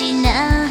しな